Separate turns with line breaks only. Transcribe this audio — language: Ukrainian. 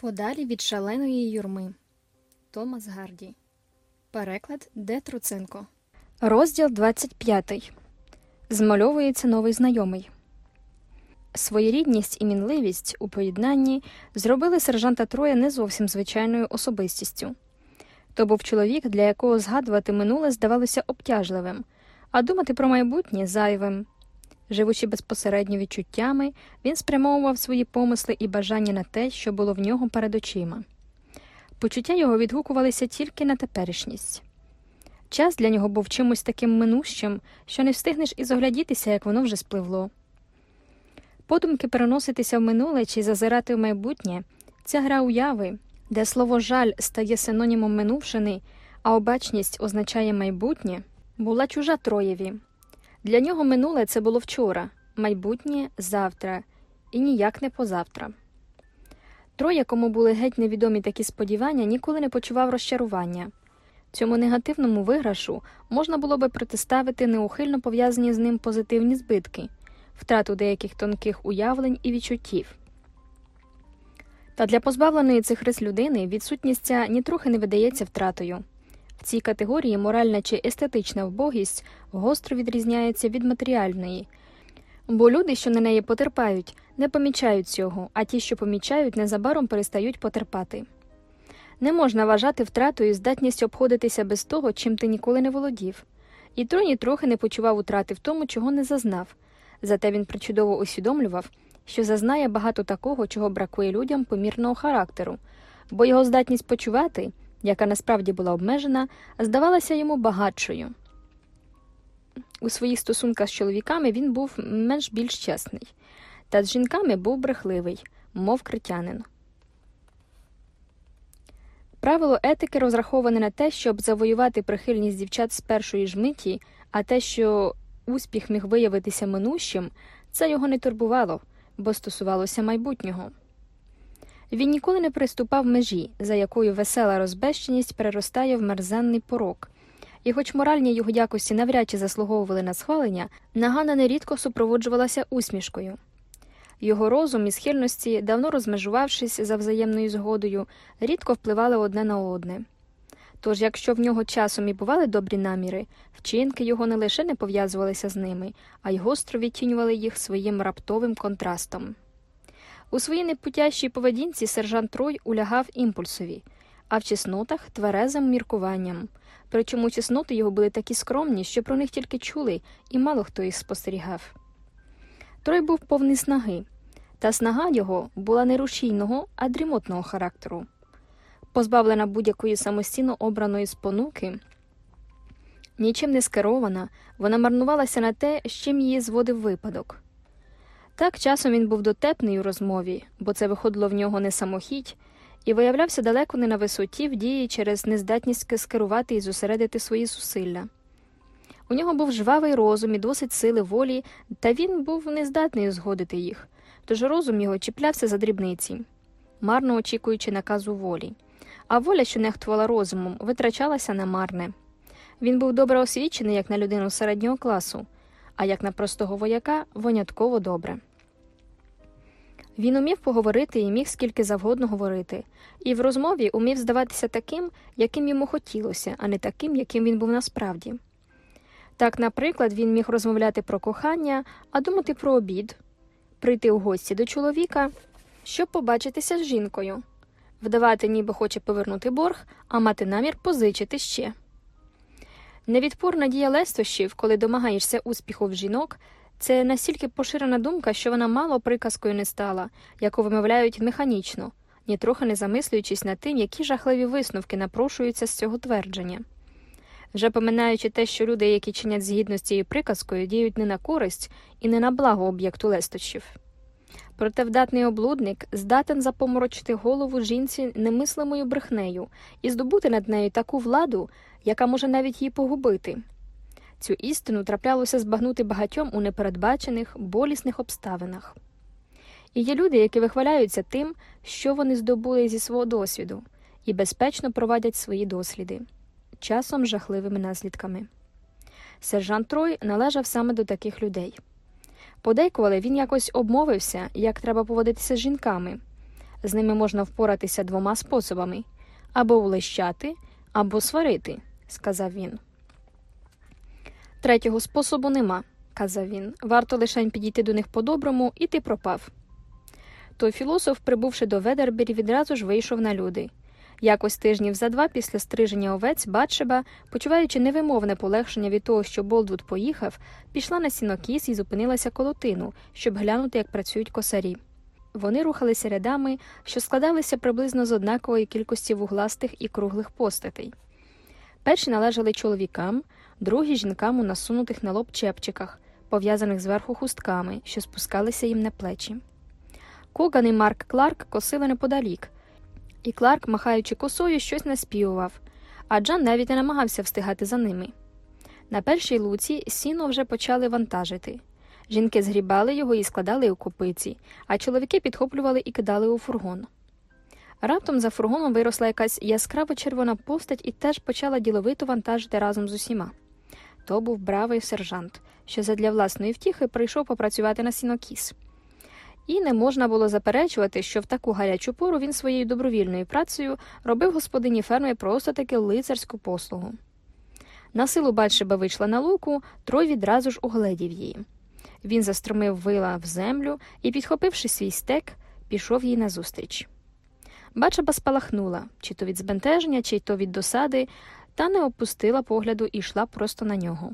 Подалі від шаленої юрми. Томас Гарді. Переклад Д. Труценко. Розділ 25. Змальовується новий знайомий. Своєрідність і мінливість у поєднанні зробили сержанта Троя не зовсім звичайною особистістю. То був чоловік, для якого згадувати минуле здавалося обтяжливим, а думати про майбутнє зайвим. Живучи безпосередньо відчуттями, він спрямовував свої помисли і бажання на те, що було в нього перед очима. Почуття його відгукувалися тільки на теперішність. Час для нього був чимось таким минущим, що не встигнеш і зоглядітися, як воно вже спливло. Подумки переноситися в минуле чи зазирати в майбутнє ця гра уяви, де слово жаль стає синонімом минувшини, а обачність означає майбутнє, була чужа Троєві. Для нього минуле це було вчора, майбутнє завтра, і ніяк не позавтра. Троє, кому були геть невідомі такі сподівання, ніколи не почував розчарування. Цьому негативному виграшу можна було би протиставити неухильно пов'язані з ним позитивні збитки, втрату деяких тонких уявлень і відчуттів. Та для позбавленої цих рис людини відсутність ця нітрохи не видається втратою. В цій категорії моральна чи естетична вбогість гостро відрізняється від матеріальної, бо люди, що на неї потерпають, не помічають цього, а ті, що помічають, незабаром перестають потерпати. Не можна вважати втратою здатність обходитися без того, чим ти ніколи не володів, і Троні трохи не почував утрати в тому, чого не зазнав, зате він причудово усвідомлював, що зазнає багато такого, чого бракує людям помірного характеру, бо його здатність почувати яка насправді була обмежена, здавалася йому багатшою. У своїх стосунках з чоловіками він був менш більш чесний, та з жінками був брехливий, мов критянин. Правило етики розраховане на те, щоб завоювати прихильність дівчат з першої ж миті, а те, що успіх міг виявитися минущим, це його не турбувало, бо стосувалося майбутнього. Він ніколи не приступав межі, за якою весела розбещеність переростає в мерзенний порок. І, хоч моральні його якості навряд чи заслуговували на схвалення, нагана нерідко супроводжувалася усмішкою. Його розум і схильності, давно розмежувавшись за взаємною згодою, рідко впливали одне на одне. Тож, якщо в нього часом і бували добрі наміри, вчинки його не лише не пов'язувалися з ними, а й гостро відтінювали їх своїм раптовим контрастом. У своїй непутящій поведінці сержант Трой улягав імпульсові, а в чеснотах тверезим міркуванням. Причому чесноти його були такі скромні, що про них тільки чули, і мало хто їх спостерігав. Трой був повний снаги, та снага його була не рушійного, а дрімотного характеру. Позбавлена будь-якої самостійно обраної спонуки, нічим не скерована, вона марнувалася на те, з чим її зводив випадок. Так часом він був дотепний у розмові, бо це виходило в нього не самохідь, і виявлявся далеко не на висоті в дії через нездатність скерувати і зосередити свої зусилля. У нього був жвавий розум і досить сили волі, та він був нездатний згодити їх, тож розум його чіплявся за дрібниці, марно очікуючи наказу волі. А воля, що нехтувала розумом, витрачалася на марне. Він був добре освічений як на людину середнього класу, а як на простого вояка винятково добре. Він умів поговорити і міг скільки завгодно говорити, і в розмові умів здаватися таким, яким йому хотілося, а не таким, яким він був насправді. Так, наприклад, він міг розмовляти про кохання, а думати про обід, прийти у гості до чоловіка, щоб побачитися з жінкою, вдавати, ніби хоче повернути борг, а мати намір позичити ще. Невідпорна дія лестощів, коли домагаєшся успіху в жінок, це настільки поширена думка, що вона мало приказкою не стала, яку вимовляють механічно, нітрохи не замислюючись над тим, які жахливі висновки напрошуються з цього твердження. Вже поминаючи те, що люди, які чинять згідно з цією приказкою, діють не на користь і не на благо об'єкту лестощів. Проте вдатний облудник здатен запоморочити голову жінці немислимою брехнею і здобути над нею таку владу, яка може навіть її погубити. Цю істину траплялося збагнути багатьом у непередбачених, болісних обставинах. І є люди, які вихваляються тим, що вони здобули зі свого досвіду, і безпечно провадять свої досліди, часом жахливими наслідками. Сержант Трой належав саме до таких людей. Подейкували він якось обмовився, як треба поводитися з жінками, З ними можна впоратися двома способами або улещати, або сварити, сказав він. Третього способу нема, казав він. Варто лишень підійти до них по-доброму, і ти пропав. Той філософ, прибувши до Ведербері, відразу ж вийшов на люди. Якось тижнів за два після стриження овець Батшеба, почуваючи невимовне полегшення від того, що Болдвуд поїхав, пішла на сінокіс і зупинилася коло тину, щоб глянути, як працюють косарі. Вони рухалися рядами, що складалися приблизно з однакової кількості вугластих і круглих постатей. Перші належали чоловікам, другі жінкам у насунутих на лоб чепчиках, пов'язаних зверху хустками, що спускалися їм на плечі. Коган і Марк Кларк косили неподалік, і Кларк, махаючи косою, щось наспівував, а Джан навіть не намагався встигати за ними. На першій луці сіно вже почали вантажити. Жінки згрібали його і складали у копиці, а чоловіки підхоплювали і кидали у фургон. Раптом за фургоном виросла якась яскраво червона постать і теж почала діловито вантажити разом з усіма. То був бравий сержант, що задля власної втіхи прийшов попрацювати на сінокіс. І не можна було заперечувати, що в таку гарячу пору він своєю добровільною працею робив господині ферми просто таки лицарську послугу. На силу Батшеба вийшла на луку, Трой відразу ж угледів її. Він застромив вила в землю і, підхопивши свій стек, пішов їй назустріч. Бачаба спалахнула, чи то від збентеження, чи то від досади, та не опустила погляду і йшла просто на нього.